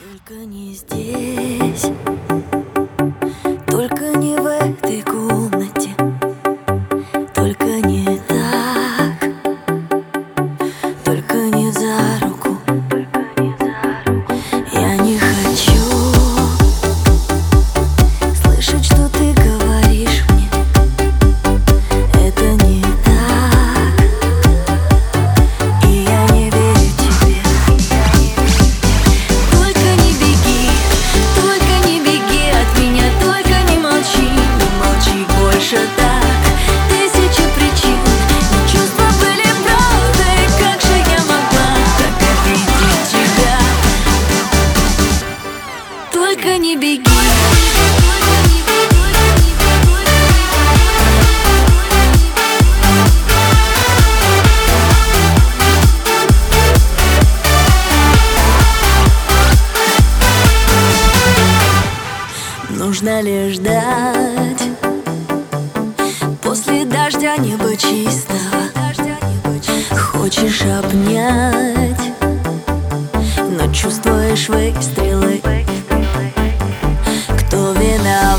Только не здесь. Нужно ли ждать. После дождя небо чистого. Хочешь обнять Но чувствуешь выстрелы. now.